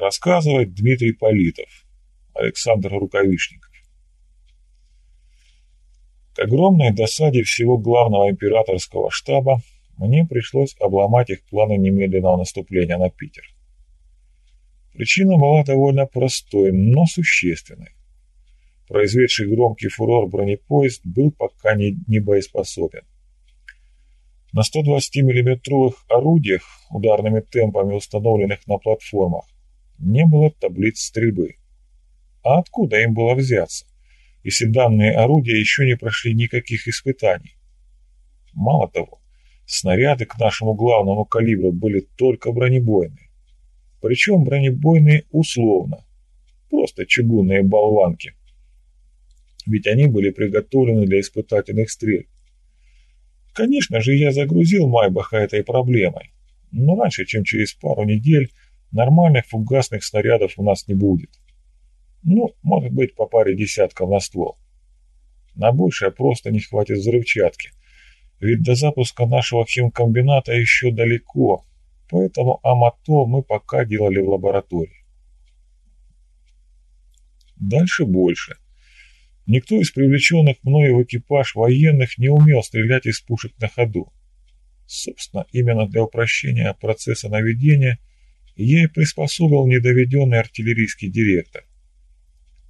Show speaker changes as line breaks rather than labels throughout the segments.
Рассказывает Дмитрий Политов, Александр Рукавишников. К огромной досаде всего главного императорского штаба мне пришлось обломать их планы немедленного наступления на Питер. Причина была довольно простой, но существенной. Произведший громкий фурор бронепоезд был пока не, не боеспособен. На 120 миллиметровых орудиях, ударными темпами установленных на платформах, не было таблиц стрельбы. А откуда им было взяться, если данные орудия еще не прошли никаких испытаний? Мало того, снаряды к нашему главному калибру были только бронебойные. Причем бронебойные условно, просто чугунные болванки. Ведь они были приготовлены для испытательных стрельб. Конечно же, я загрузил Майбаха этой проблемой, но раньше, чем через пару недель, нормальных фугасных снарядов у нас не будет. Ну, может быть, по паре десятков на ствол. На большее просто не хватит взрывчатки, ведь до запуска нашего химкомбината еще далеко, поэтому амато мы пока делали в лаборатории. Дальше больше – Никто из привлеченных мною в экипаж военных не умел стрелять из пушек на ходу. Собственно, именно для упрощения процесса наведения и приспособил недоведенный артиллерийский директор.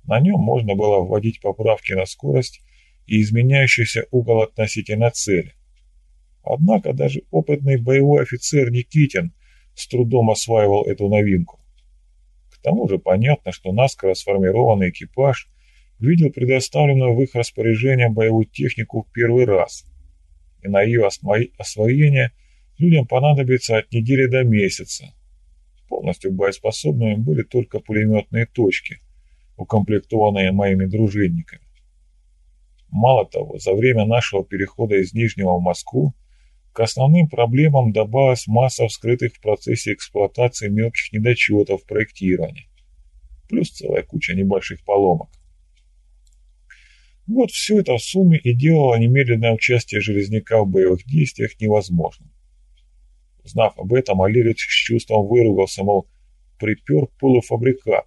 На нем можно было вводить поправки на скорость и изменяющийся угол относительно цели. Однако даже опытный боевой офицер Никитин с трудом осваивал эту новинку. К тому же понятно, что наскоро сформированный экипаж – видел предоставленную в их распоряжение боевую технику в первый раз, и на ее освоение людям понадобится от недели до месяца. Полностью боеспособными были только пулеметные точки, укомплектованные моими дружинниками. Мало того, за время нашего перехода из Нижнего в Москву к основным проблемам добавилась масса вскрытых в процессе эксплуатации мелких недочетов в проектировании, плюс целая куча небольших поломок. Вот все это в сумме и делало немедленное участие Железняка в боевых действиях невозможным. Узнав об этом, Олегович с чувством выругался, мол, припер полуфабрикат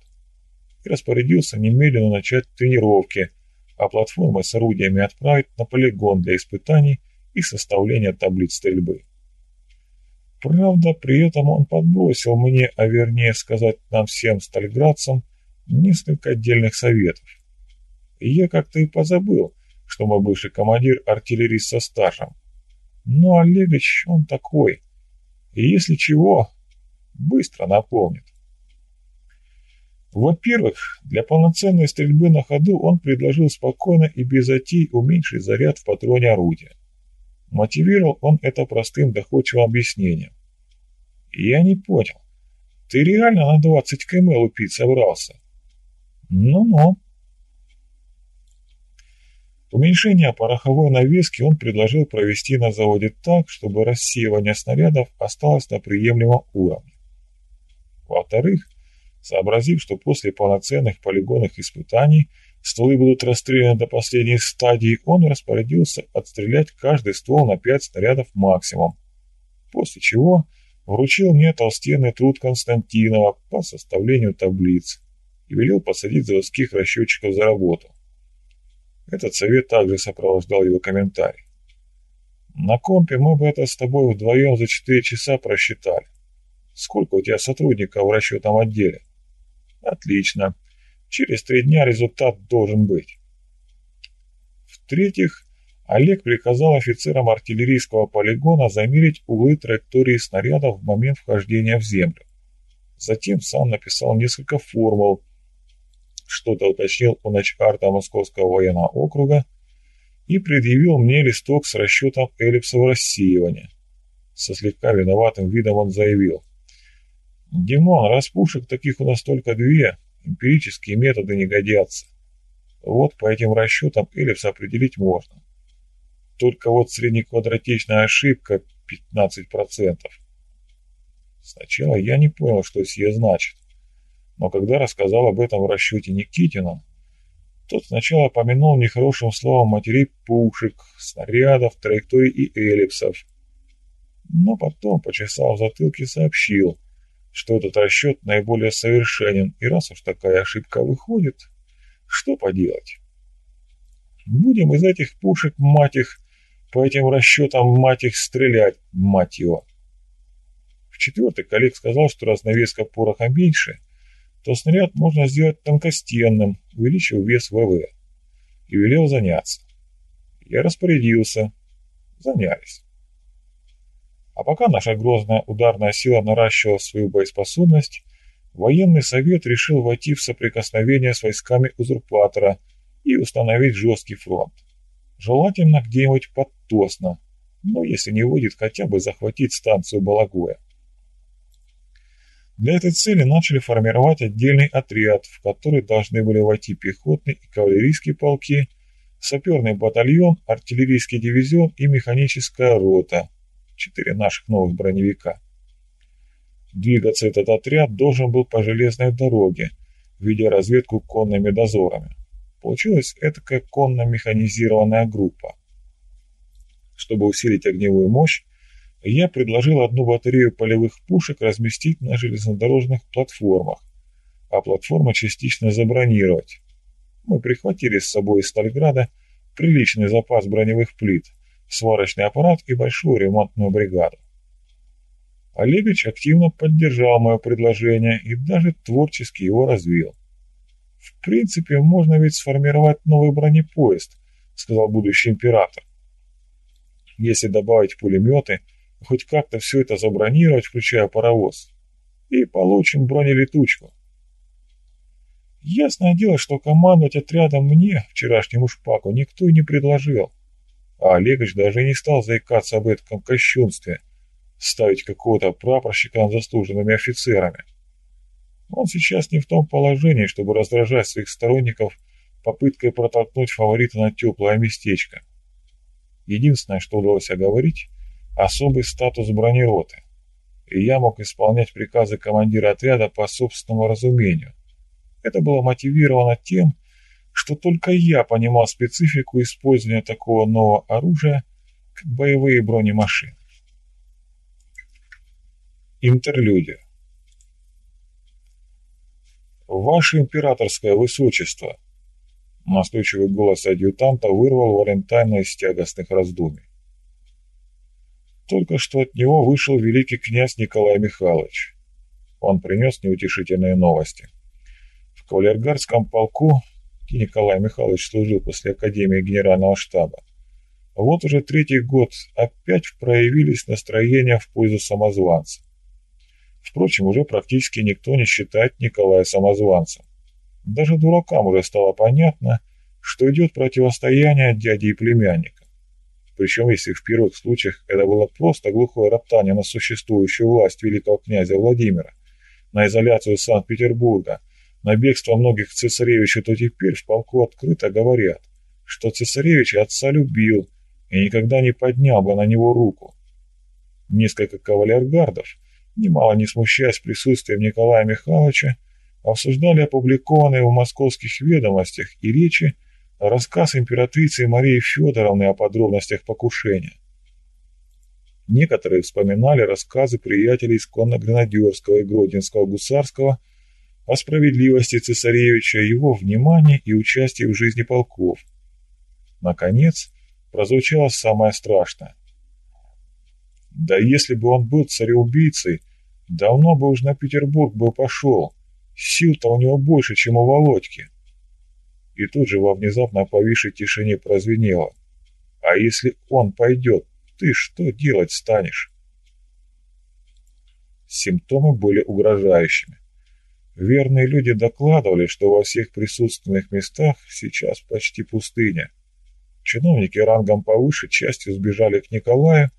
и распорядился немедленно начать тренировки, а платформы с орудиями отправить на полигон для испытаний и составления таблиц стрельбы. Правда, при этом он подбросил мне, а вернее сказать нам всем стальградцам, несколько отдельных советов. И я как-то и позабыл, что мой бывший командир артиллерист со стажем. Но Олегович, он такой. И если чего, быстро напомнит. Во-первых, для полноценной стрельбы на ходу он предложил спокойно и без затей уменьшить заряд в патроне орудия. Мотивировал он это простым доходчивым объяснением. я не понял, ты реально на 20 км лупить собрался? Ну-ну. Уменьшение пороховой навески он предложил провести на заводе так, чтобы рассеивание снарядов осталось на приемлемом уровне. Во-вторых, сообразив, что после полноценных полигонных испытаний стволы будут расстреляны до последней стадии, он распорядился отстрелять каждый ствол на 5 снарядов максимум, после чего вручил мне толстенный труд Константинова по составлению таблиц и велел посадить заводских расчетчиков за работу. Этот совет также сопровождал его комментарий. На компе мы бы это с тобой вдвоем за четыре часа просчитали. Сколько у тебя сотрудников в расчетном отделе? Отлично. Через три дня результат должен быть. В-третьих, Олег приказал офицерам артиллерийского полигона замерить углы траектории снарядов в момент вхождения в землю. Затем сам написал несколько формул, что-то уточнил у начарта Московского военного округа и предъявил мне листок с расчетом эллипсового рассеивания. Со слегка виноватым видом он заявил. «Димон, раз пушек таких у нас только две, эмпирические методы не годятся. Вот по этим расчетам эллипс определить можно. Только вот среднеквадратичная ошибка 15%. Сначала я не понял, что сие значит но когда рассказал об этом в расчете Никитину, тот сначала помянул нехорошим словом матерей пушек, снарядов, траекторий и эллипсов, но потом, почесав затылки, сообщил, что этот расчет наиболее совершенен, и раз уж такая ошибка выходит, что поделать? Будем из этих пушек, мать их, по этим расчетам, мать их, стрелять, мать его. В-четвертых, коллег сказал, что раз навеска пороха меньше, то снаряд можно сделать тонкостенным, увеличив вес ВВ, и велел заняться. Я распорядился. Занялись. А пока наша грозная ударная сила наращивала свою боеспособность, военный совет решил войти в соприкосновение с войсками узурпатора и установить жесткий фронт. Желательно где-нибудь под Тосно, но если не выйдет, хотя бы захватить станцию Балагоя. Для этой цели начали формировать отдельный отряд, в который должны были войти пехотные и кавалерийские полки, саперный батальон, артиллерийский дивизион и механическая рота – четыре наших новых броневика. Двигаться этот отряд должен был по железной дороге, ведя разведку конными дозорами. Получилась этакая конно-механизированная группа. Чтобы усилить огневую мощь, я предложил одну батарею полевых пушек разместить на железнодорожных платформах, а платформы частично забронировать. Мы прихватили с собой из Стальграда приличный запас броневых плит – сварочный аппарат и большую ремонтную бригаду. Олегович активно поддержал мое предложение и даже творчески его развил. «В принципе, можно ведь сформировать новый бронепоезд», — сказал будущий император. «Если добавить пулеметы, хоть как-то все это забронировать, включая паровоз, и получим бронелетучку». Ясное дело, что командовать отрядом мне, вчерашнему шпаку, никто и не предложил а Олегович даже не стал заикаться об этом кощунстве, ставить какого-то прапорщика над заслуженными офицерами. Он сейчас не в том положении, чтобы раздражать своих сторонников попыткой протолкнуть фаворита на теплое местечко. Единственное, что удалось оговорить – особый статус бронероты, и я мог исполнять приказы командира отряда по собственному разумению. Это было мотивировано тем, что только я понимал специфику использования такого нового оружия, как боевые бронемашины. Интерлюдия. «Ваше императорское высочество!» Настойчивый голос адъютанта вырвал Валентайна из тягостных раздумий. Только что от него вышел великий князь Николай Михайлович. Он принес неутешительные новости. В кавалергардском полку Николай Михайлович служил после Академии Генерального штаба. Вот уже третий год опять проявились настроения в пользу самозванца. Впрочем, уже практически никто не считает Николая самозванцем. Даже дуракам уже стало понятно, что идет противостояние дяди и племянника. Причем, если в первых случаях это было просто глухое роптание на существующую власть великого князя Владимира, на изоляцию Санкт-Петербурга – на бегство многих цесаревичей, то теперь в полку открыто говорят, что цесаревич отца любил и никогда не поднял бы на него руку. Несколько кавалергардов, немало не смущаясь присутствием Николая Михайловича, обсуждали опубликованные в московских ведомостях и речи рассказ императрицы Марии Федоровны о подробностях покушения. Некоторые вспоминали рассказы приятелей из конно-гренадерского и гродненского гусарского о справедливости цесаревича, его внимания и участии в жизни полков. Наконец, прозвучало самое страшное. Да если бы он был цареубийцей, давно бы уж на Петербург бы пошел. Сил-то у него больше, чем у Володьки. И тут же во внезапно повисшей тишине прозвенело. А если он пойдет, ты что делать станешь? Симптомы были угрожающими. Верные люди докладывали, что во всех присутственных местах сейчас почти пустыня. Чиновники рангом повыше частью сбежали к Николаю,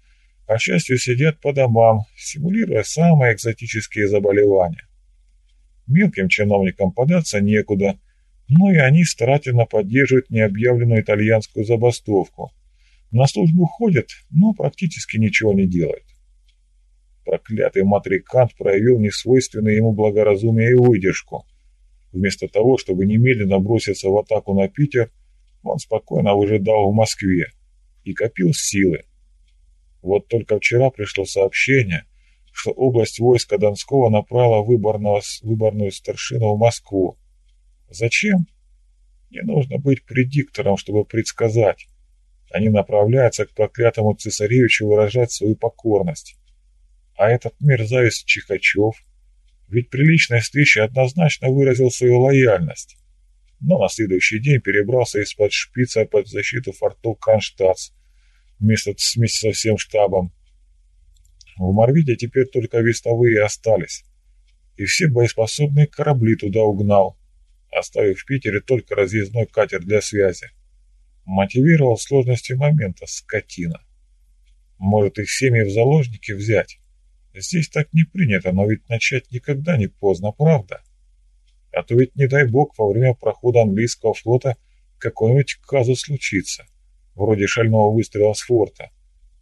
а частью сидят по домам, симулируя самые экзотические заболевания. Мелким чиновникам податься некуда, но и они старательно поддерживают необъявленную итальянскую забастовку. На службу ходят, но практически ничего не делают. Проклятый матрикант проявил несвойственное ему благоразумие и выдержку. Вместо того, чтобы немедленно броситься в атаку на Питер, он спокойно выжидал в Москве и копил силы. Вот только вчера пришло сообщение, что область войска Донского направила выборного, выборную старшину в Москву. Зачем? Не нужно быть предиктором, чтобы предсказать. Они направляются к проклятому цесаревичу выражать свою покорность. А этот мерзавец Чихачев, ведь при личной встрече однозначно выразил свою лояльность, но на следующий день перебрался из-под шпица под защиту фортов Кронштадтс вместе, вместе со всем штабом. В Морвите теперь только вестовые остались, и все боеспособные корабли туда угнал, оставив в Питере только разъездной катер для связи. Мотивировал сложности момента, скотина. Может их семьи в заложники взять? Здесь так не принято, но ведь начать никогда не поздно, правда? А то ведь, не дай бог, во время прохода английского флота какой-нибудь казус случится, вроде шального выстрела с форта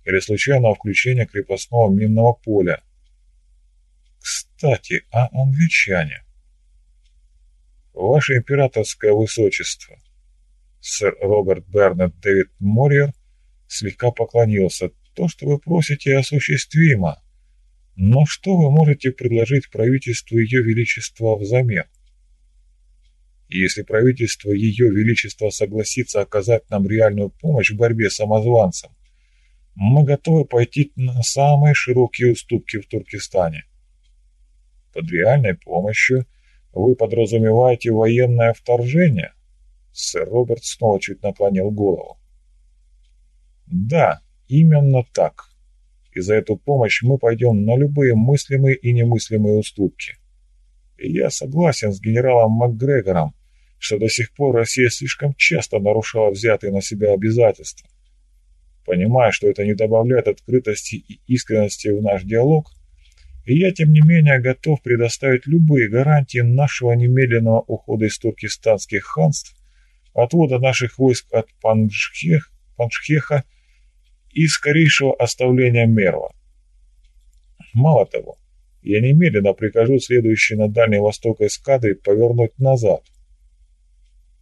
или случайного включения крепостного минного поля. Кстати, а англичане? Ваше императорское высочество, сэр Роберт Бернет Дэвид Морриер слегка поклонился. То, что вы просите, осуществимо. Но что вы можете предложить правительству Ее Величества взамен? Если правительство Ее Величества согласится оказать нам реальную помощь в борьбе с самозванцем, мы готовы пойти на самые широкие уступки в Туркестане. Под реальной помощью вы подразумеваете военное вторжение? Сэр Роберт снова чуть наклонил голову. Да, именно так. И за эту помощь мы пойдем на любые мыслимые и немыслимые уступки. И я согласен с генералом МакГрегором, что до сих пор Россия слишком часто нарушала взятые на себя обязательства. Понимая, что это не добавляет открытости и искренности в наш диалог, и я, тем не менее, готов предоставить любые гарантии нашего немедленного ухода из туркестанских ханств, отвода наших войск от Паншхех, Паншхеха и скорейшего оставления Мерва. Мало того, я немедленно прикажу следующей на Дальний Восток эскадре повернуть назад.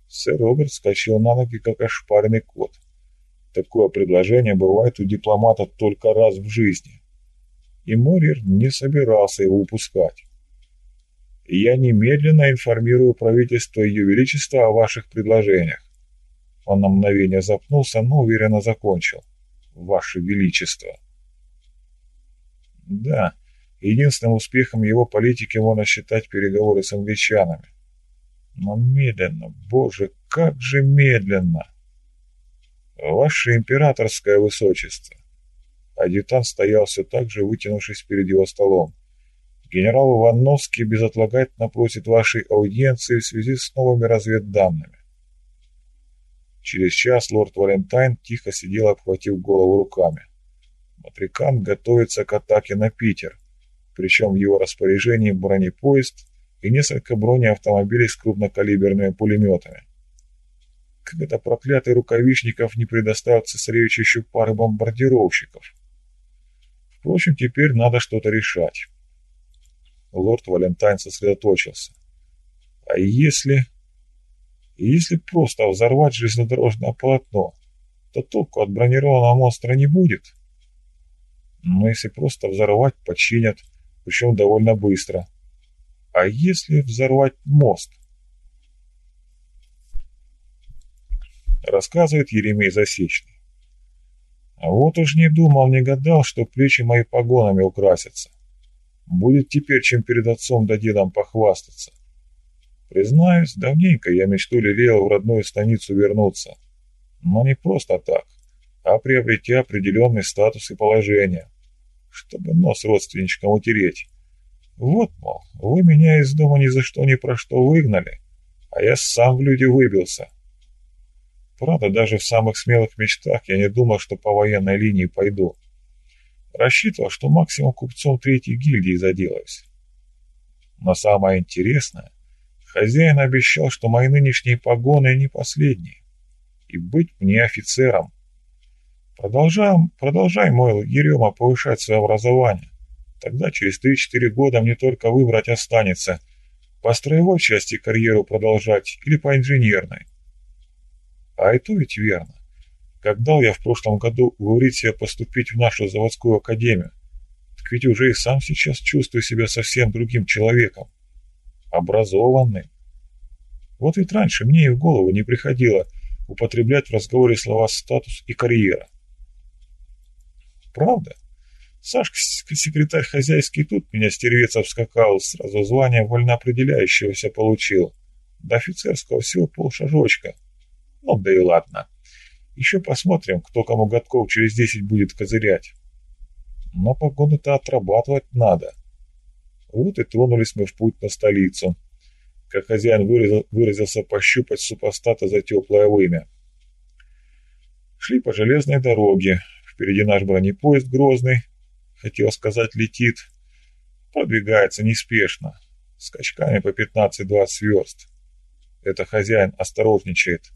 Сэр Роберт скачал на ноги, как ошпаренный кот. Такое предложение бывает у дипломата только раз в жизни. И Морир не собирался его упускать. Я немедленно информирую правительство Ее Величества о ваших предложениях. Он на мгновение запнулся, но уверенно закончил. Ваше Величество. Да, единственным успехом его политики можно считать переговоры с англичанами. Но медленно, боже, как же медленно! Ваше императорское высочество! Адъютант стоял все так же, вытянувшись перед его столом. Генерал Ивановский безотлагательно просит вашей аудиенции в связи с новыми разведданными. Через час лорд Валентайн тихо сидел, обхватив голову руками. Матрикан готовится к атаке на Питер, причем в его распоряжении бронепоезд и несколько бронеавтомобилей с крупнокалиберными пулеметами. Как это проклятый рукавичников не предоставил цесаревич еще пары бомбардировщиков? Впрочем, теперь надо что-то решать. Лорд Валентайн сосредоточился. А если... Если просто взорвать железнодорожное полотно, то толку от бронированного монстра не будет. Но если просто взорвать, починят, причем довольно быстро. А если взорвать мост? Рассказывает Еремей Засечный. А вот уж не думал, не гадал, что плечи мои погонами украсятся. Будет теперь, чем перед отцом да дедом похвастаться. Признаюсь, давненько я мечту лелеял в родную станицу вернуться. Но не просто так, а приобретя определенный статус и положение, чтобы нос родственничкам утереть. Вот, мол, вы меня из дома ни за что ни про что выгнали, а я сам в люди выбился. Правда, даже в самых смелых мечтах я не думал, что по военной линии пойду. Рассчитывал, что максимум купцом третьей гильдии заделаюсь. Но самое интересное, хозяин обещал, что мои нынешние погоны не последние, и быть мне офицером. Продолжаем, продолжай, мой Ерема, повышать свое образование. Тогда через 3-4 года мне только выбрать останется, по строевой части карьеру продолжать или по инженерной. А это ведь верно. Как дал я в прошлом году уговорить себя поступить в нашу заводскую академию, так ведь уже и сам сейчас чувствую себя совсем другим человеком. Образованным. Вот ведь раньше мне и в голову не приходило употреблять в разговоре слова «статус» и «карьера». Правда? Сашка, секретарь хозяйский, тут меня стервец обскакал, сразу звание вольноопределяющегося получил. До офицерского всего полшажочка. Ну да и ладно. Еще посмотрим, кто кому годков через десять будет козырять. Но погоду-то отрабатывать надо. Вот и тронулись мы в путь на столицу. Как хозяин выразил, выразился пощупать супостата за теплое вымя. Шли по железной дороге. Впереди наш бронепоезд грозный, хотел сказать летит. Продвигается неспешно, скачками по 15-20 верст. Это хозяин осторожничает.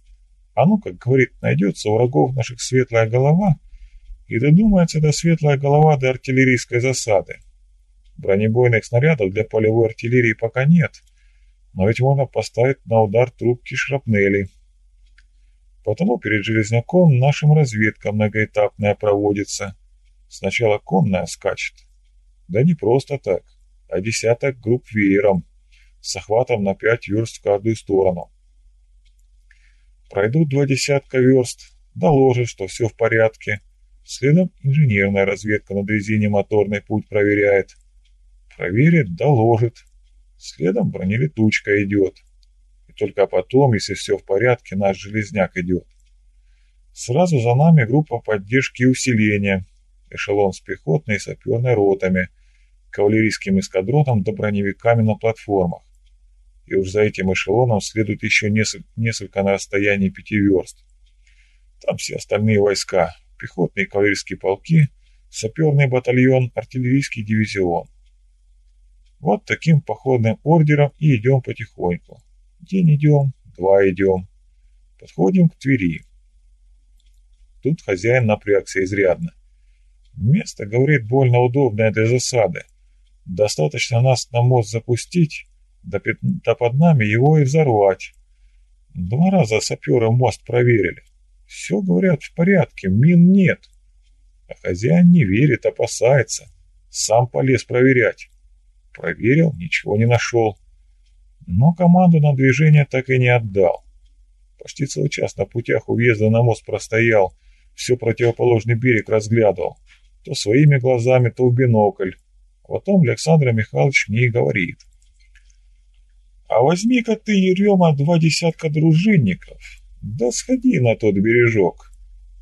А ну, как говорит, найдется у врагов наших светлая голова, и додумается эта светлая голова до артиллерийской засады. Бронебойных снарядов для полевой артиллерии пока нет, но ведь можно поставить на удар трубки шрапнели. Потому перед Железняком нашим разведкам многоэтапная проводится. Сначала конная скачет. Да не просто так, а десяток групп веером, с охватом на пять верст в каждую сторону. Пройдут два десятка верст, доложат, что все в порядке. Следом инженерная разведка на дрезине моторный путь проверяет. Проверит, доложит. Следом бронелетучка идет. И только потом, если все в порядке, наш железняк идет. Сразу за нами группа поддержки и усиления. Эшелон с пехотной и саперной ротами, кавалерийским эскадроном да броневиками на платформах и уж за этим эшелоном следует еще несколько, на расстоянии пяти верст. Там все остальные войска, пехотные кавалерийские полки, саперный батальон, артиллерийский дивизион. Вот таким походным ордером и идем потихоньку. День идем, два идем. Подходим к Твери. Тут хозяин напрягся изрядно. Место, говорит, больно удобное для засады. Достаточно нас на мост запустить, да, да под нами его и взорвать. Два раза саперы мост проверили. Все, говорят, в порядке, мин нет. А хозяин не верит, опасается. Сам полез проверять. Проверил, ничего не нашел. Но команду на движение так и не отдал. Почти целый час на путях у въезда на мост простоял, все противоположный берег разглядывал. То своими глазами, то в бинокль. Потом Александр Михайлович мне и говорит — а возьми-ка ты, Ерема, два десятка дружинников, да сходи на тот бережок,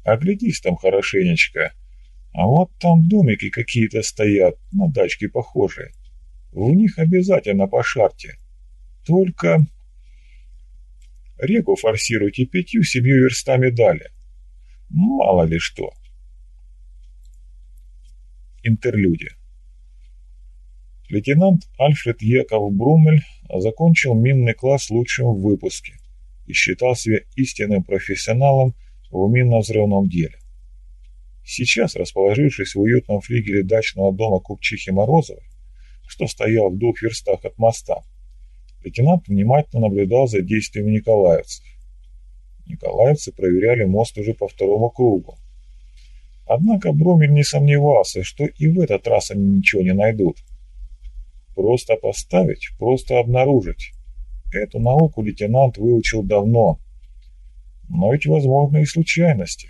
оглядись там хорошенечко. А вот там домики какие-то стоят, на дачке похожие. В них обязательно пошарьте. Только реку форсируйте пятью-семью верстами далее. Мало ли что. Интерлюдия. Лейтенант Альфред Яков Брумель закончил минный класс лучшим в выпуске и считал себя истинным профессионалом в минно-взрывном деле. Сейчас, расположившись в уютном флигеле дачного дома Купчихи Морозовой, что стоял в двух верстах от моста, лейтенант внимательно наблюдал за действиями николаевцев. Николаевцы проверяли мост уже по второму кругу. Однако Брумель не сомневался, что и в этот раз они ничего не найдут – Просто поставить, просто обнаружить. Эту науку лейтенант выучил давно. Но ведь возможны и случайности.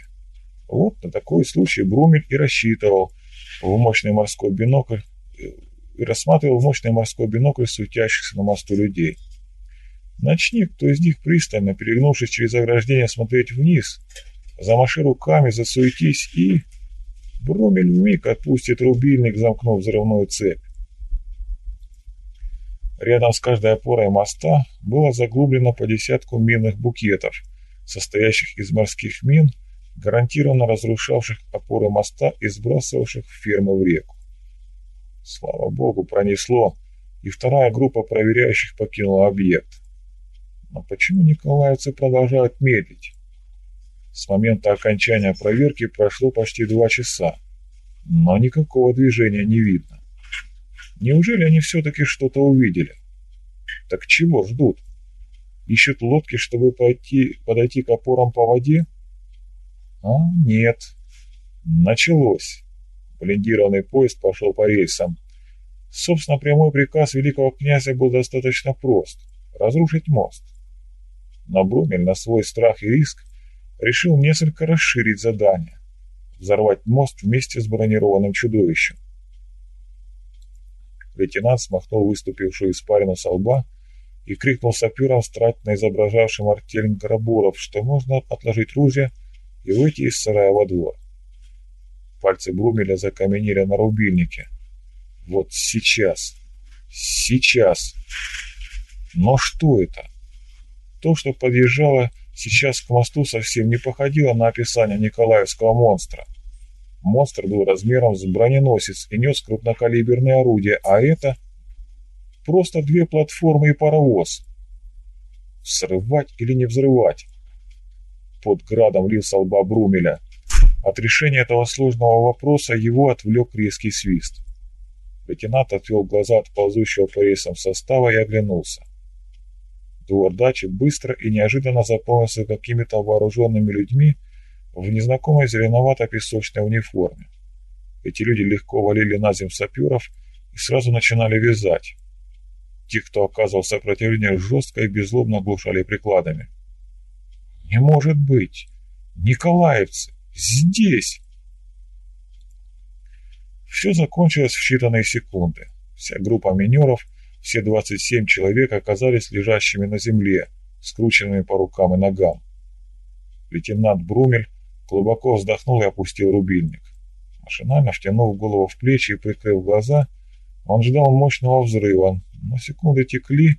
Вот на такой случай Брумель и рассчитывал в мощный морской бинокль и рассматривал в мощный морской бинокль суетящихся на мосту людей. Начни кто из них пристально, перегнувшись через ограждение, смотреть вниз, замаши руками, засуетись и... Брумель вмиг отпустит рубильник, замкнув взрывную цепь. Рядом с каждой опорой моста было заглублено по десятку минных букетов, состоящих из морских мин, гарантированно разрушавших опоры моста и сбрасывавших фермы в реку. Слава богу, пронесло, и вторая группа проверяющих покинула объект. Но почему николаевцы продолжают медлить? С момента окончания проверки прошло почти два часа, но никакого движения не видно. Неужели они все-таки что-то увидели? Так чего ждут? Ищут лодки, чтобы пойти, подойти к опорам по воде? А, нет. Началось. Блиндированный поезд пошел по рельсам. Собственно, прямой приказ великого князя был достаточно прост – разрушить мост. Но Брумель на свой страх и риск решил несколько расширить задание – взорвать мост вместе с бронированным чудовищем. Лейтенант смахнул выступившую испарину со лба и крикнул саперам, старательно изображавшим артель Грабуров, что можно отложить ружье и выйти из сарая во двор. Пальцы Брумеля закаменели на рубильнике. Вот сейчас. Сейчас. Но что это? То, что подъезжало сейчас к мосту, совсем не походило на описание Николаевского монстра. Монстр был размером с броненосец и нес крупнокалиберные орудия, а это просто две платформы и паровоз. Взрывать или не взрывать? Под градом лился лба Брумеля. От решения этого сложного вопроса его отвлек резкий свист. Лейтенант отвел глаза от ползущего по рейсам состава и оглянулся. Двор дачи быстро и неожиданно заполнился какими-то вооруженными людьми в незнакомой зеленовато-песочной униформе. Эти люди легко валили на землю саперов и сразу начинали вязать. Те, кто оказывал сопротивление, жестко и беззлобно глушали прикладами. «Не может быть! Николаевцы! Здесь!» Все закончилось в считанные секунды. Вся группа минеров, все 27 человек оказались лежащими на земле, скрученными по рукам и ногам. Лейтенант Брумель глубоко вздохнул и опустил рубильник. Машинально втянув голову в плечи и прикрыв глаза, он ждал мощного взрыва, но секунды текли,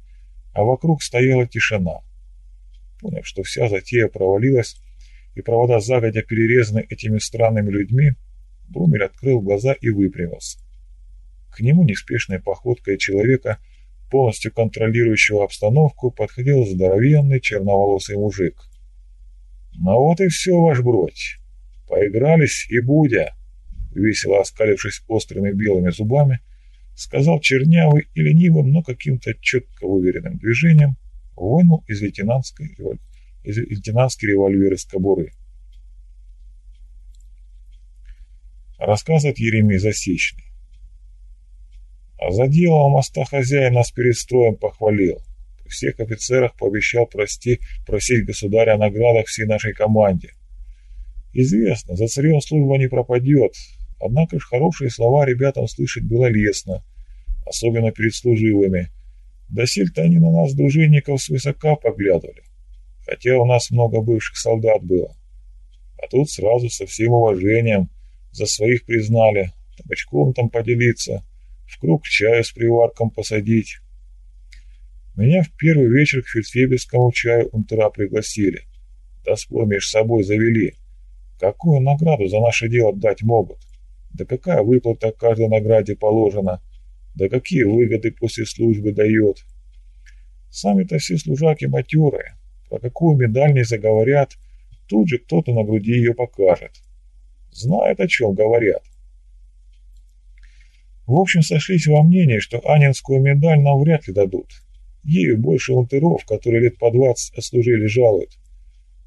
а вокруг стояла тишина. Поняв, что вся затея провалилась, и провода загодя перерезаны этими странными людьми, Брумель открыл глаза и выпрямился. К нему неспешной походкой человека, полностью контролирующего обстановку, подходил здоровенный черноволосый мужик. «Ну вот и все, ваш бродь. Поигрались и будя!» Весело оскалившись острыми белыми зубами, сказал чернявый и ленивым, но каким-то четко выверенным движением вынул из лейтенантской, из лейтенантской револьвера из кобуры. Рассказывает Еремей Засечный. А за дело у моста хозяин нас перед строем похвалил. Всех офицерах пообещал прости, просить государя о наградах всей нашей команде. Известно, за царем служба не пропадет, однако ж хорошие слова ребятам слышать было лестно, особенно перед служивыми. Досель-то они на нас, дружинников, свысока поглядывали, хотя у нас много бывших солдат было. А тут сразу со всем уважением – за своих признали, табачком там поделиться, в круг чаю с приварком посадить. Меня в первый вечер к фельдфебельскому чаю унтера пригласили. Спор между собой завели. Какую награду за наше дело дать могут? Да какая выплата каждой награде положена? Да какие выгоды после службы дает? Сами-то все служаки матерые. Про какую медаль не заговорят, тут же кто-то на груди ее покажет знают, о чем говорят. В общем, сошлись во мнении, что Анинскую медаль нам вряд ли дадут. Ею больше унтеров, которые лет по двадцать отслужили, жалуют.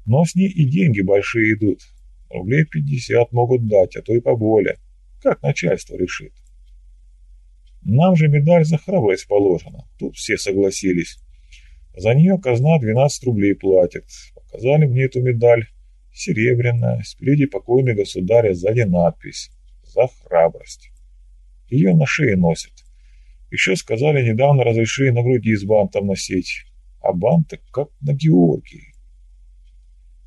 Но с ней и деньги большие идут. Рублей пятьдесят могут дать, а то и поболее. Как начальство решит. Нам же медаль за храбрость положена. Тут все согласились. За нее казна 12 рублей платит. Показали мне эту медаль серебряная, спереди покойный государя, сзади надпись «За храбрость». Ее на шее носят. Еще сказали, недавно разрешили на груди с бантом носить, а банты как на Георгии.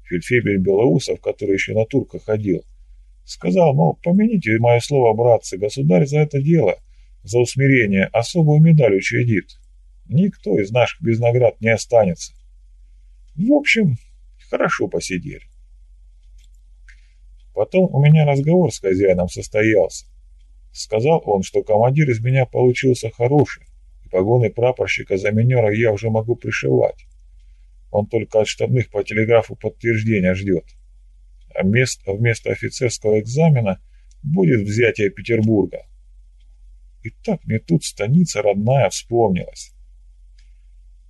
Фельдфебель Белоусов, который еще на турка ходил, сказал, мол, помяните мое слово, братцы, государь за это дело, за усмирение, особую медаль учредит. Никто из наших без наград не останется. В общем, хорошо посидели. Потом у меня разговор с хозяином состоялся. Сказал он, что командир из меня получился хороший, и погоны прапорщика за минера я уже могу пришивать. Он только от штабных по телеграфу подтверждения ждет. А вместо, вместо офицерского экзамена будет взятие Петербурга. И так мне тут станица родная вспомнилась.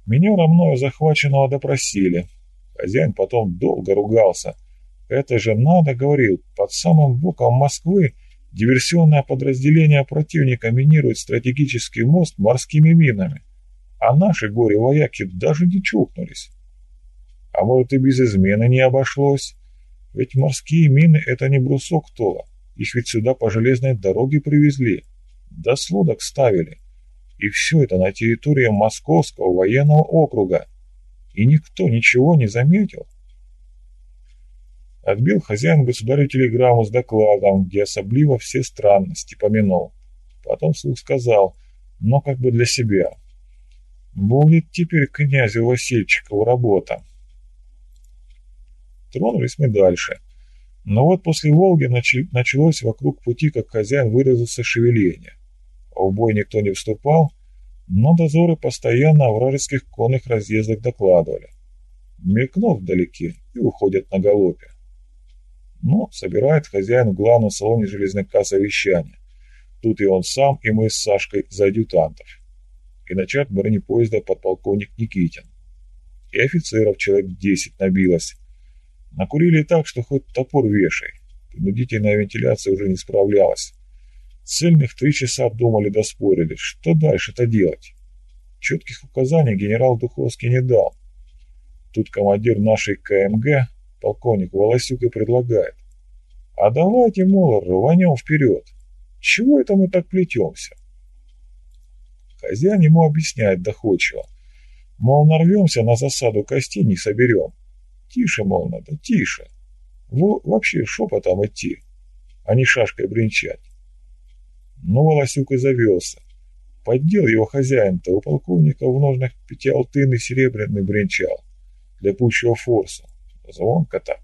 Минера мною захваченного допросили. Хозяин потом долго ругался – это же надо, говорил, под самым боком Москвы Диверсионное подразделение противника минирует стратегический мост морскими минами, а наши горе-вояки даже не чухнулись. А может и без измены не обошлось? Ведь морские мины — это не брусок тола, их ведь сюда по железной дороге привезли, до слодок ставили. И все это на территории Московского военного округа. И никто ничего не заметил. Отбил хозяин государю телеграмму с докладом, где особливо все странности помянул. Потом вслух сказал, но как бы для себя. Будет теперь князю Васильчикову работа. Тронулись мы дальше. Но вот после Волги началось вокруг пути, как хозяин выразился, шевеление. В бой никто не вступал, но дозоры постоянно о вражеских конных разъездах докладывали. Мелькнув вдалеке и уходят на галопе. Ну, собирает хозяин в главном салоне железняка совещание. Тут и он сам, и мы с Сашкой за адъютантов. И начат бронепоезда подполковник Никитин. И офицеров человек десять набилось. Накурили так, что хоть топор вешай. Принудительная вентиляция уже не справлялась. Цельных три часа думали да что дальше-то делать. Четких указаний генерал Духовский не дал. Тут командир нашей КМГ полковник Волосюк и предлагает. А давайте, мол, рванем вперед. Чего это мы так плетемся? Хозяин ему объясняет доходчиво. Мол, нарвемся на засаду костей, не соберем. Тише, мол, надо, тише. Во, вообще шепотом идти, а не шашкой бренчать. Но Волосюк и завелся. Поддел его хозяин-то, у полковника в ножнах пятиалтынный серебряный бренчал для пущего форса. Звонко так.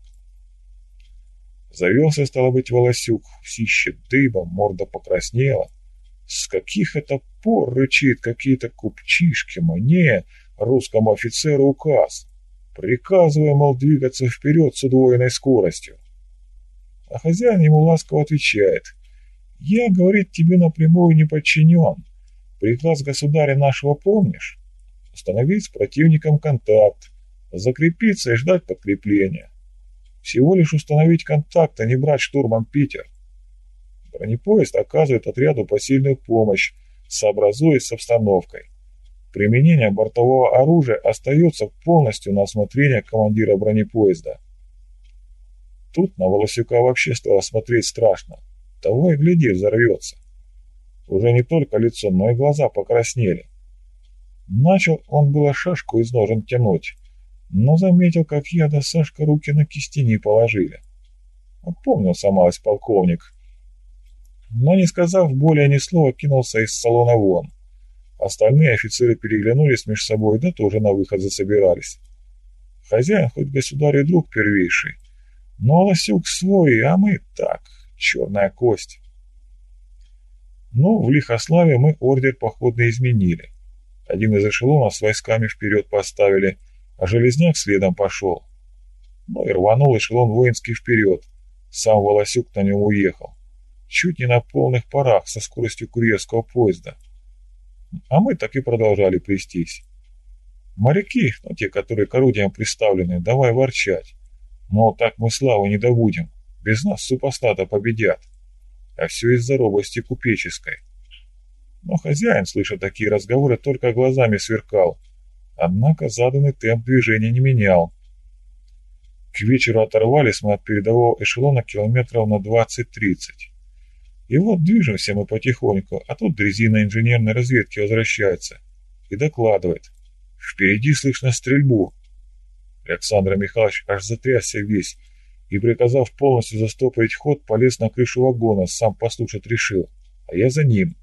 Завелся, стало быть, Волосюк, сище дыбом, морда покраснела. С каких это пор рычит какие-то купчишки мне, русскому офицеру, указ, приказывая, мол, двигаться вперед с удвоенной скоростью. А хозяин ему ласково отвечает, «Я, говорит, тебе напрямую не подчинен. Приказ государя нашего помнишь? Установить с противником контакт, закрепиться и ждать подкрепления. Всего лишь установить контакт, а не брать штурмом Питер. Бронепоезд оказывает отряду посильную помощь, сообразуясь с обстановкой. Применение бортового оружия остается полностью на осмотрение командира бронепоезда. Тут на Волосюка вообще стало смотреть страшно. Того и гляди, взорвется. Уже не только лицо, но и глаза покраснели. Начал он было шашку из ножен тянуть, но заметил, как я да Сашка руки на кистени положили. Опомнился малость полковник, но, не сказав более ни слова, кинулся из салона вон. Остальные офицеры переглянулись между собой, да тоже на выход засобирались. Хозяин хоть государь и друг первейший, но Лосюк свой, а мы так, черная кость. Но в Лихославе мы ордер походный изменили. Один из эшелонов с войсками вперед поставили – а Железняк следом пошел. Ну и рванул эшелон воинский вперед. Сам Волосюк на нем уехал. Чуть не на полных парах со скоростью курьерского поезда. А мы так и продолжали плестись. Моряки, ну те, которые к орудиям приставлены, давай ворчать. Мол, так мы славы не добудем. Без нас супостата победят. А все из-за робости купеческой. Но хозяин, слыша такие разговоры, только глазами сверкал – Однако заданный темп движения не менял. К вечеру оторвались мы от передового эшелона километров на 20-30. И вот движемся мы потихоньку, а тут дрезина инженерной разведки возвращается и докладывает. Впереди слышно стрельбу. Александр Михайлович аж затрясся весь и, приказав полностью застопорить ход, полез на крышу вагона, сам послушать решил, а я за ним.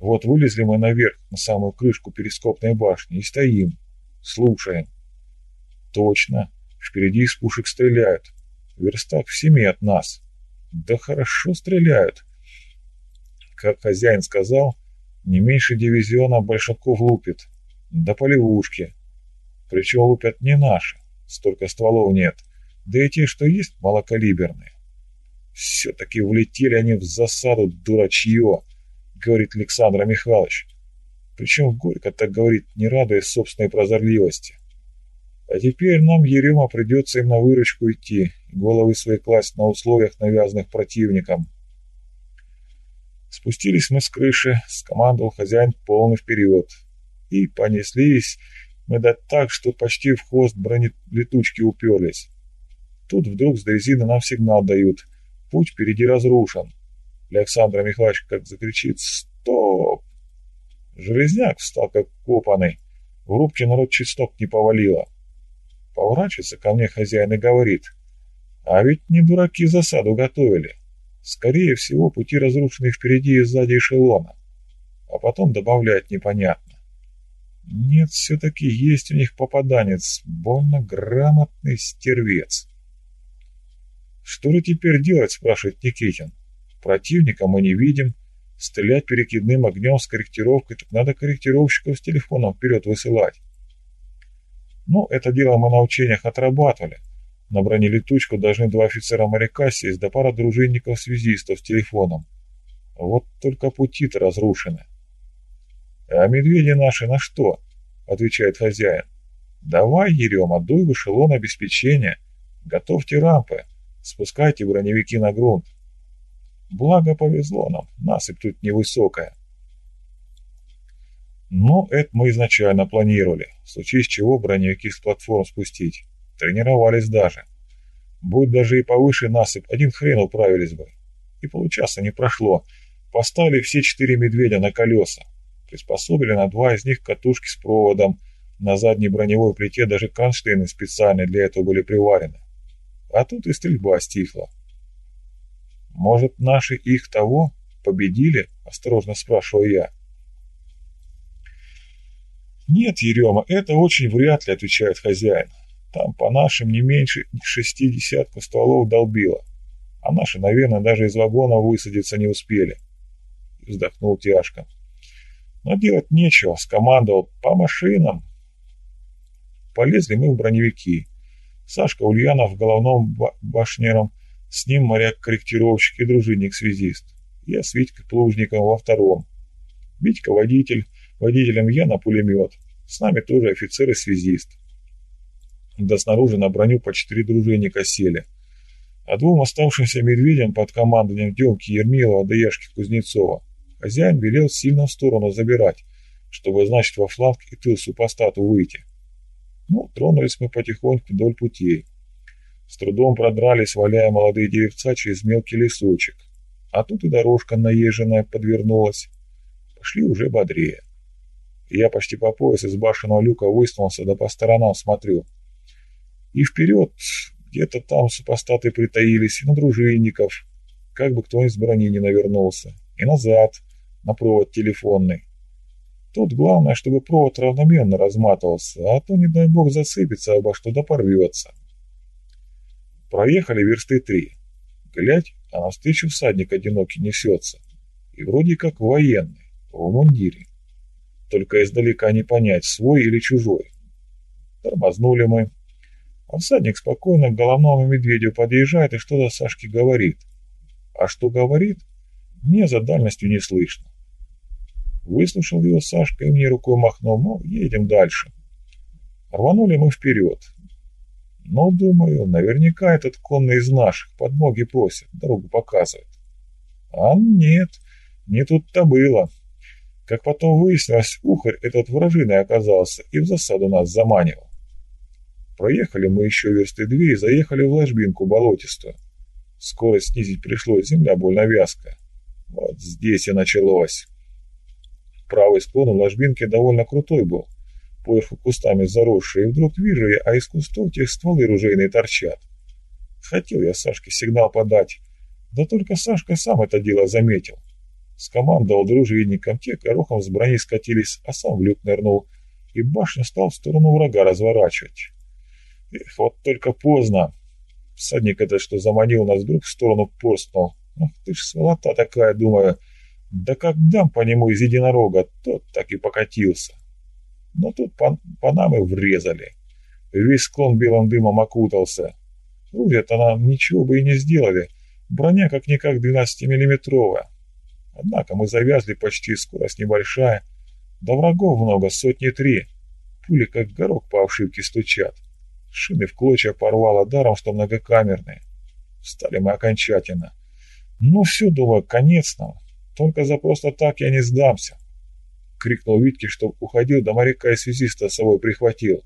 Вот вылезли мы наверх, на самую крышку перископной башни, и стоим, слушаем. Точно, впереди из пушек стреляют. Верстак в семи от нас. Да хорошо стреляют. Как хозяин сказал, не меньше дивизиона большаков лупит. Да полевушки. Причем лупят не наши, столько стволов нет. Да и те, что есть, малокалиберные. Все-таки влетели они в засаду дурачье говорит Александр Михайлович. Причем горько так говорит, не радуясь собственной прозорливости. А теперь нам, Ерема, придется им на выручку идти, головы свои класть на условиях, навязанных противником. Спустились мы с крыши, скомандовал хозяин полный вперед. И понеслись мы да так, что почти в хвост бронелетучки уперлись. Тут вдруг с дрезины нам сигнал дают. Путь впереди разрушен. Александр Михайлович как закричит «Стоп!». Железняк встал как копанный. В рубке народ чуть не повалило. Поворачивается ко мне хозяин и говорит «А ведь не дураки засаду готовили. Скорее всего, пути разрушены впереди и сзади эшелона. А потом добавляет непонятно. Нет, все-таки есть у них попаданец, больно грамотный стервец. «Что же теперь делать?» – спрашивает Никитин. «Противника мы не видим. Стрелять перекидным огнем с корректировкой, так надо корректировщиков с телефоном вперед высылать». Ну, это дело мы на учениях отрабатывали. На бронелетучку должны два офицера-моряка сесть, да пара дружинников-связистов с телефоном. Вот только пути-то разрушены. «А медведи наши на что?» — отвечает хозяин. «Давай, Ерема, дуй в эшелон обеспечения. Готовьте рампы, спускайте броневики на грунт. Благо повезло нам, насыпь тут невысокая». Но это мы изначально планировали, в случае с чего броневики с платформ спустить. Тренировались даже. Будь даже и повыше насыпь, один хрен управились бы. И получаса не прошло. Поставили все четыре медведя на колеса. Приспособили на два из них катушки с проводом. На задней броневой плите даже кронштейны специально для этого были приварены. А тут и стрельба стихла. «Может, наши их того победили?» – осторожно спрашиваю я. «Нет, Ерема, это очень вряд ли», – отвечает хозяин. Там по нашим не меньше шести десятков стволов долбило. А наши, наверное, даже из вагона высадиться не успели. Вздохнул тяжко. Но делать нечего, скомандовал по машинам. Полезли мы в броневики. Сашка Ульянов головном башнером, с ним моряк-корректировщик и дружинник-связист. Я с Витькой Плужником во втором. Витька водитель, водителем я на пулемет. С нами тоже офицер и связист да снаружи на броню по четыре дружинника сели. А двум оставшимся медведям под командованием Демки Ермилова да Яшки Кузнецова хозяин велел сильно в сторону забирать, чтобы, значит, во фланг и тыл супостату выйти. Ну, тронулись мы потихоньку вдоль путей. С трудом продрались, валяя молодые деревца через мелкий лесочек. А тут и дорожка наезженная подвернулась. Пошли уже бодрее. Я почти по пояс из башенного люка высунулся, да по сторонам смотрю — и вперед, где-то там супостаты притаились, и на дружинников, как бы кто из брони не навернулся, и назад, на провод телефонный. Тут главное, чтобы провод равномерно разматывался, а то, не дай бог, засыпется обо что да порвется. Проехали версты три. Глядь, а навстречу всадник одинокий несется. И вроде как военный, в мундире. Только издалека не понять, свой или чужой. Тормознули мы, а всадник спокойно к головному медведю подъезжает и что-то Сашке говорит. А что говорит, мне за дальностью не слышно. Выслушал его Сашка и мне рукой махнул, мол, едем дальше. Рванули мы вперед. Но, думаю, наверняка этот конный из наших подмоги просит, дорогу показывает. А нет, не тут-то было. Как потом выяснилось, ухарь этот вражиной оказался и в засаду нас заманивал. Проехали мы еще версты две и заехали в ложбинку болотистую. Скорость снизить пришлось, земля больно вязкая. Вот здесь и началось. Правый склон у ложбинки довольно крутой был, поверху кустами заросший, и вдруг вижу я, а из кустов тех стволы ружейные торчат. Хотел я Сашке сигнал подать, да только Сашка сам это дело заметил. Скомандовал дружинникам, те горохом с брони скатились, а сам в люк нырнул, и башню стал в сторону врага разворачивать. Эх, вот только поздно. Всадник это, что заманил нас вдруг в сторону порстнул. Ах ты ж сволота такая, думаю. Да как дам по нему из единорога, тот так и покатился. Но тут по нам и врезали. Весь склон белым дымом окутался. Рулят-то нам ничего бы и не сделали. Броня как-никак 12-миллиметровая. Однако мы завязли почти, скорость небольшая. Да врагов много, сотни три. Пули как горох по обшивке стучат. Шины в клочья порвало даром, что многокамерные. Встали мы окончательно. Ну все, думаю, конец нам. Только за просто так я не сдамся!» Крикнул Витке, чтоб уходил, до моряка и связиста с собой прихватил.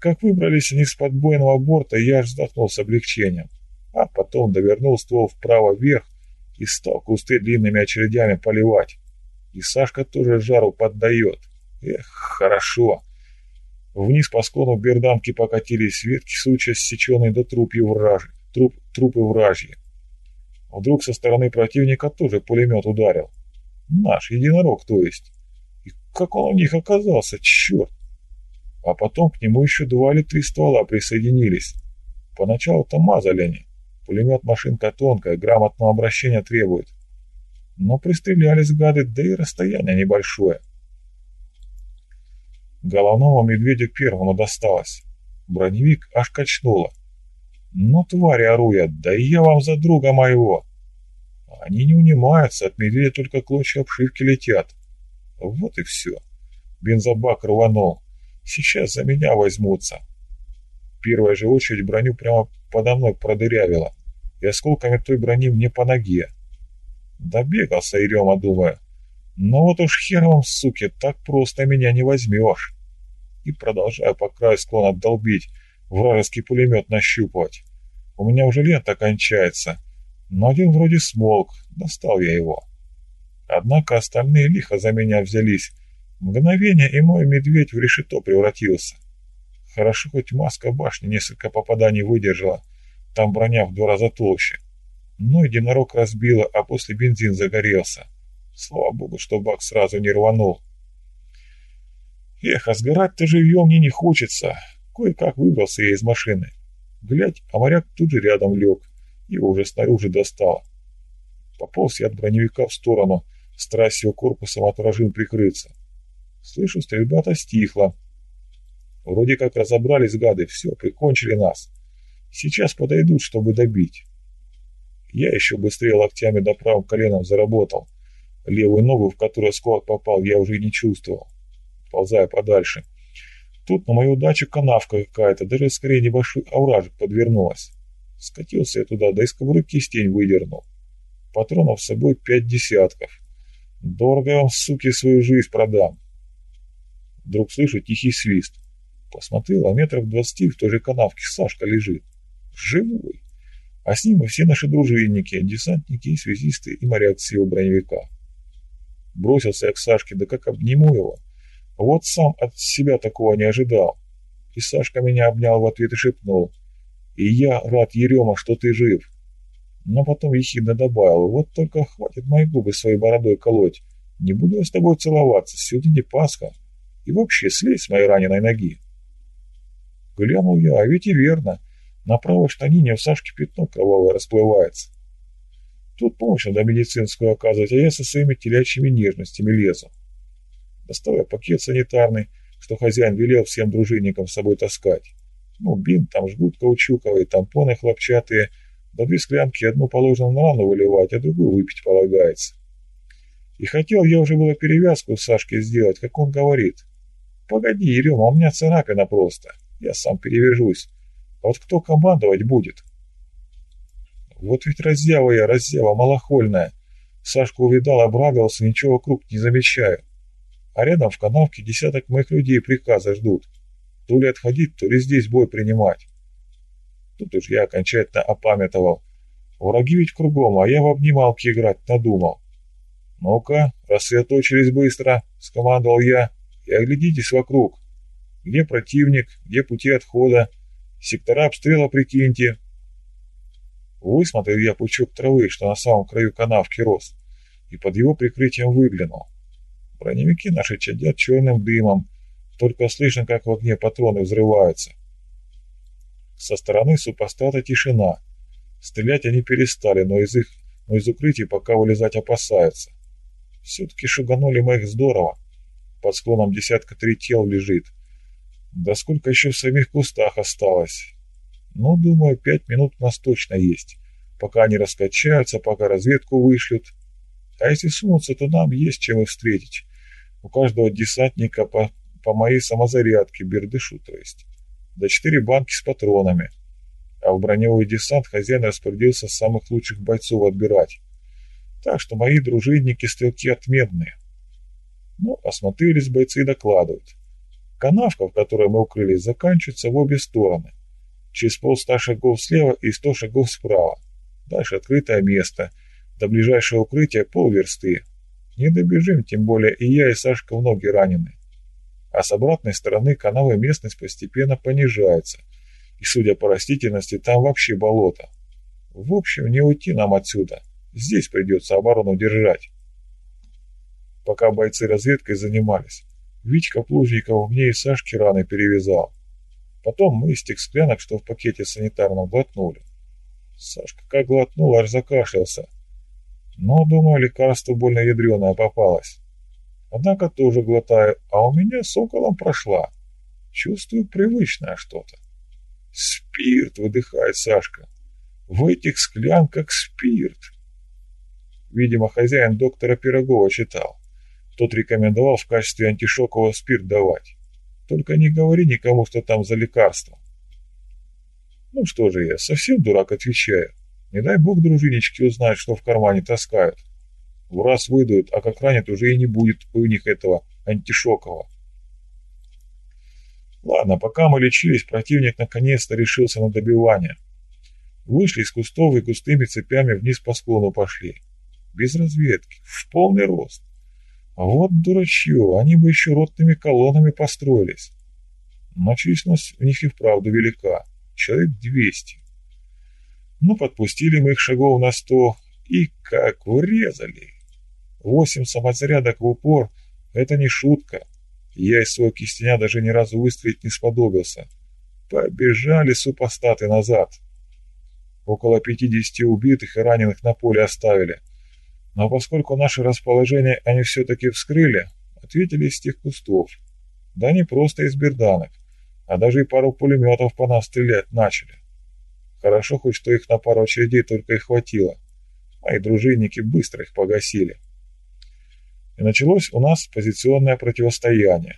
Как выбрались они с подбойного борта, я аж вздохнул с облегчением, а потом довернул ствол вправо-вверх и стал кусты длинными очередями поливать. И Сашка тоже жару поддает. Эх, хорошо. Вниз по склону берданки покатились ветки, суча ссеченные до трупьев вражи, труп, трупы вражьи. Вдруг со стороны противника тоже пулемет ударил. Наш единорог, то есть. Как он у них оказался, черт! А потом к нему еще два или три ствола присоединились. Поначалу-то мазали они. Пулемет машинка тонкая, грамотного обращения требует. Но пристрелялись гады, да и расстояние небольшое. Головному медведю первому досталось. Броневик аж качнуло. «Ну, твари оруят, да и я вам за друга моего!» Они не унимаются, от медведя только клочья обшивки летят. Вот и все. Бензобак рванул. Сейчас за меня возьмутся. Первая же очередь броню прямо подо мной продырявила, и осколками той брони мне по ноге. Добегался Ирема, думаю. Но вот уж хер суки, так просто меня не возьмешь. И продолжаю по краю склона долбить, вражеский пулемет нащупывать. У меня уже лента кончается, но один вроде смолк, достал я его. Однако остальные лихо за меня взялись. Мгновение, и мой медведь в решето превратился. Хорошо, хоть маска башни несколько попаданий выдержала, там броня в два раза толще. Но единорог разбила, а после бензин загорелся. Слава богу, что бак сразу не рванул. Эх, а сгорать-то живьем мне не хочется. Кое-как выбрался я из машины. Глядь, а моряк тут же рядом лег. Его уже снаружи достало. Пополз я от броневика в сторону, стараясь его корпусом от вражин прикрыться. Слышу, стрельба-то стихла. Вроде как разобрались гады, все, прикончили нас. Сейчас подойдут, чтобы добить. Я еще быстрее локтями до правым коленом заработал. Левую ногу, в которую склад попал, я уже не чувствовал. Ползая подальше. Тут на мою удачу канавка какая-то, даже скорее небольшой овражек подвернулась. Скатился я туда, да из кобуры кистень выдернул. Патронов с собой пять десятков. Дорого я вам, суки, свою жизнь продам. Вдруг слышу тихий свист. Посмотрел, а метров двадцати в той же канавке Сашка лежит. Живой. А с ним и все наши дружинники, десантники и связисты, и моряк с его броневика. Бросился я к Сашке, да как обниму его. Вот сам от себя такого не ожидал. И Сашка меня обнял в ответ и шепнул — и я рад, Ерема, что ты жив. Но потом ехидно добавил, вот только хватит мои губы своей бородой колоть. Не буду я с тобой целоваться, сегодня не Пасха. И вообще слезь с моей раненой ноги. Глянул я, а ведь и верно. На правой штанине у Сашки пятно кровавое расплывается. Тут помощь надо медицинскую оказывать, а я со своими телячьими нежностями лезу. Доставая пакет санитарный, что хозяин велел всем дружинникам с собой таскать. Ну, бинт, там жгут каучуковый, тампоны хлопчатые, да две склянки, одну положено на рану выливать, а другую выпить полагается. И хотел я уже было перевязку Сашке сделать, как он говорит. «Погоди, Ерема, у меня царапина просто, я сам перевяжусь. А вот кто командовать будет?» Вот ведь разъява я, разъява малохольная. Сашку увидал, обрадовался, ничего вокруг не замечаю. А рядом в канавке десяток моих людей приказа ждут. То ли отходить, то ли здесь бой принимать. Тут уж я окончательно опамятовал. Враги ведь кругом, а я в обнималки играть надумал. «Ну-ка, рассредоточились быстро», — скомандовал я, — «и оглядитесь вокруг. Где противник, где пути отхода, сектора обстрела прикиньте». Высмотрел я пучок травы, что на самом краю канавки рос, и под его прикрытием выглянул. Броневики наши чадят черным дымом, только слышно, как в огне патроны взрываются. Со стороны супостата тишина. Стрелять они перестали, но из их, но из укрытий пока вылезать опасаются. Все-таки шуганули мы их здорово. Под склоном десятка три тел лежит. Да сколько еще в самих кустах осталось? Ну, думаю, пять минут у нас точно есть. Пока они раскачаются, пока разведку вышлют. А если сунутся, то нам есть чем их встретить. У каждого десантника по по моей самозарядке, бердышу, то есть. Да четыре банки с патронами. А в броневой десант хозяин распорядился самых лучших бойцов отбирать. Так что мои дружинники-стрелки отменные. Ну, осмотрелись бойцы и докладывают. Канавка, в которой мы укрылись, заканчивается в обе стороны. Через полста шагов слева и сто шагов справа. Дальше открытое место. До ближайшего укрытия полверсты. Не добежим, тем более и я, и Сашка в ноги ранены. А с обратной стороны канавы местность постепенно понижается. И, судя по растительности, там вообще болото. В общем, не уйти нам отсюда. Здесь придется оборону держать. Пока бойцы разведкой занимались, Витька Плужников мне и Сашке раны перевязал. Потом мы из тех склянок, что в пакете санитарном, глотнули. Сашка как глотнул, аж закашлялся. Но, думаю, лекарство больно ядреное попалось. Однако тоже глотаю, а у меня соколом прошла. Чувствую привычное что-то. Спирт, выдыхает Сашка. В этих склянках спирт. Видимо, хозяин доктора Пирогова читал. Тот рекомендовал в качестве антишокового спирт давать. Только не говори никому, что там за лекарство. Ну что же я, совсем дурак отвечаю. Не дай бог дружинички узнают, что в кармане таскают. В раз выдают, а как ранят, уже и не будет у них этого антишокового. Ладно, пока мы лечились, противник наконец-то решился на добивание. Вышли из кустов и густыми цепями вниз по склону пошли. Без разведки, в полный рост. Вот дурачье, они бы еще ротными колоннами построились. Но численность у них и вправду велика, человек двести. Ну, подпустили мы их шагов на сто, и как урезали. Восемь самозарядок в упор — это не шутка. Я из своего кистеня даже ни разу выстрелить не сподобился. Побежали супостаты назад. Около пятидесяти убитых и раненых на поле оставили. Но поскольку наше расположение они все-таки вскрыли, ответили из тех кустов. Да не просто из берданок, а даже и пару пулеметов по нас стрелять начали. Хорошо хоть, что их на пару очередей только и хватило. Мои дружинники быстро их погасили. И началось у нас позиционное противостояние.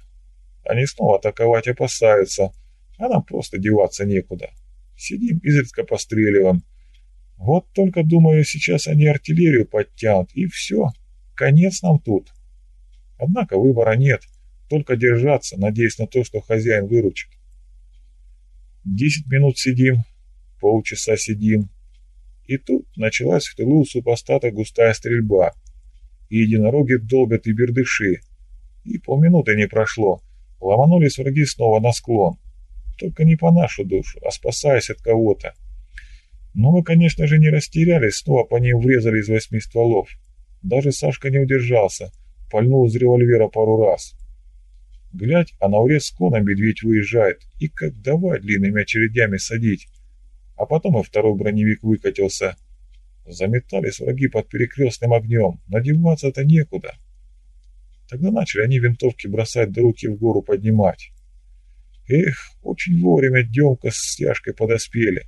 Они снова атаковать опасаются, а нам просто деваться некуда. Сидим, изредка постреливаем, вот только, думаю, сейчас они артиллерию подтянут, и все, конец нам тут. Однако выбора нет, только держаться, надеясь на то, что хозяин выручит. Десять минут сидим, полчаса сидим, и тут началась в тылу супостата густая стрельба, и единороги долбят и бердыши, и полминуты не прошло, ломанулись враги снова на склон, только не по нашу душу, а спасаясь от кого-то. Но мы, конечно же, не растерялись, снова по ним врезали из восьми стволов. Даже Сашка не удержался, пальнул из револьвера пару раз. Глядь, а на урез склона медведь выезжает, и как давай длинными очередями садить. А потом и второй броневик выкатился. Заметались враги под перекрестным огнем, надеваться-то некуда. Тогда начали они винтовки бросать да руки в гору поднимать. Эх, очень вовремя Демка с стяжкой подоспели.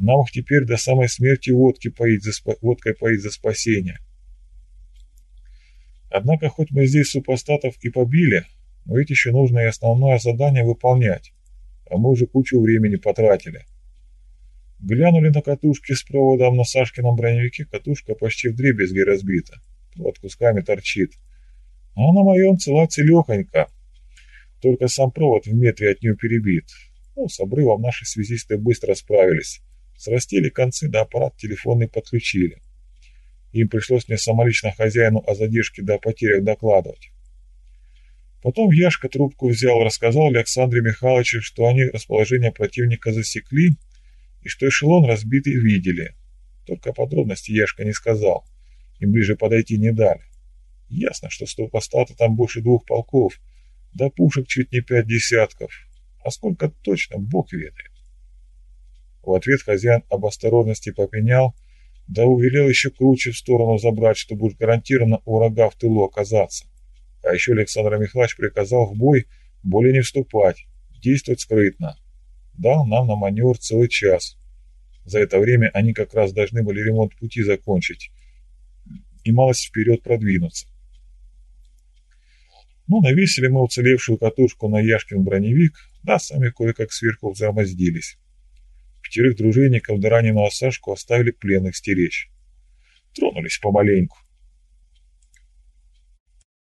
Нам их теперь до самой смерти водки поить за спа... водкой поить за спасение. Однако, хоть мы здесь супостатов и побили, но ведь еще нужно и основное задание выполнять, а мы уже кучу времени потратили. Глянули на катушки с проводом на Сашкином броневике, катушка почти в дребезги разбита, под кусками торчит. А на моем цела целехонька, только сам провод в метре от нее перебит. Ну, с обрывом наши связисты быстро справились. Срастили концы, да аппарат телефонный подключили. Им пришлось мне самолично хозяину о задержке да потерях докладывать. Потом Яшка трубку взял, рассказал Александре Михайловичу, что они расположение противника засекли и что эшелон разбитый видели. Только подробности Яшка не сказал, им ближе подойти не дали. Ясно, что столпостата там больше двух полков, да пушек чуть не пять десятков. А сколько точно, бог ведает. В ответ хозяин об осторожности попенял, да увелел еще круче в сторону забрать, чтобы уж гарантированно у врага в тылу оказаться. А еще Александр Михайлович приказал в бой более не вступать, действовать скрытно. Дал нам на маневр целый час. За это время они как раз должны были ремонт пути закончить и малость вперед продвинуться. Ну, навесили мы уцелевшую катушку на Яшкин броневик, да сами кое-как сверху взгромоздились. Пятерых дружинников до раненого Сашку оставили пленных стеречь. тронулись помаленьку.